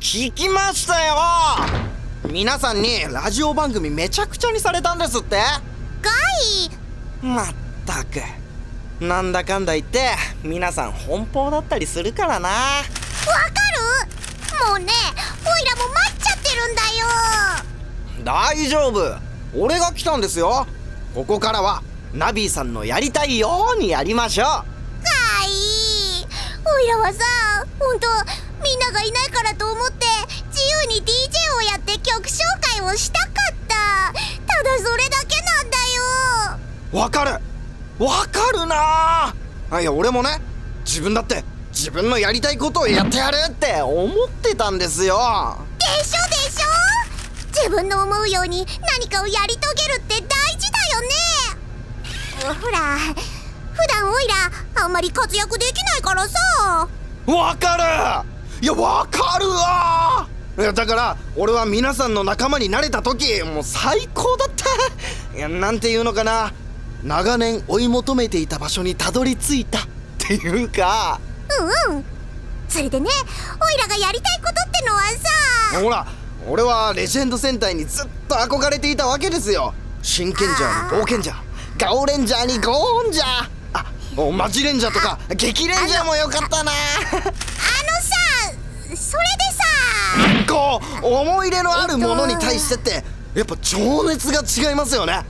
聞きましたよ。皆さんにラジオ番組めちゃくちゃにされたんですって。ガイ。まったく。なんだかんだ言って皆さん奔放だったりするからな。わかる？もうねオイラも待っちゃってるんだよ。大丈夫。俺が来たんですよ。ここからはナビーさんのやりたいようにやりましょう。ガイ。オイラはさほんとみんながいないからと思って自由に DJ をやって曲紹介をしたかった。ただそれだけなんだよ。わかる。わかるな。あいや俺もね自分だって自分のやりたいことをやってやるって思ってたんですよ。でしょでしょ。自分の思うように何かをやり遂げるって大事だよね。ほら普段オイラあんまり活躍できないからさ。わかるいやわかるわいやだから俺は皆さんの仲間になれた時もう最高だった。いやなんていうのかな。長年追い求めていた場所にたどり着いた。っていうか。うんうん。それでねオイラがやりたいことってのはさ。ほら俺はレジェンド戦隊にずっと憧れていたわけですよ。真剣ジャー。に冒険ジャーガオレンジャーにゴーンジャー。あおマジレンジャーとか激レンジャーもよかったな思い入れのあるものに対してってやっぱ情熱が違いますよね。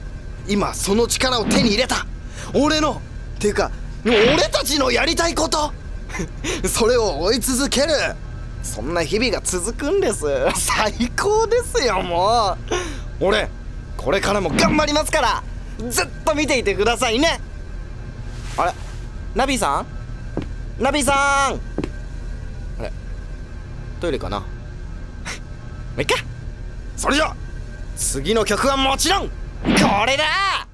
今その力を手に入れた。俺のっていうか俺たちのやりたいこと。それを追い続ける。そんな日々が続くんです。最高ですよもう。俺これからも頑張りますから。ずっと見ていてくださいね。あれナビさん？ナビさん！あれトイレかな？まあいっか。それじゃ次の曲はもちろんこれだ！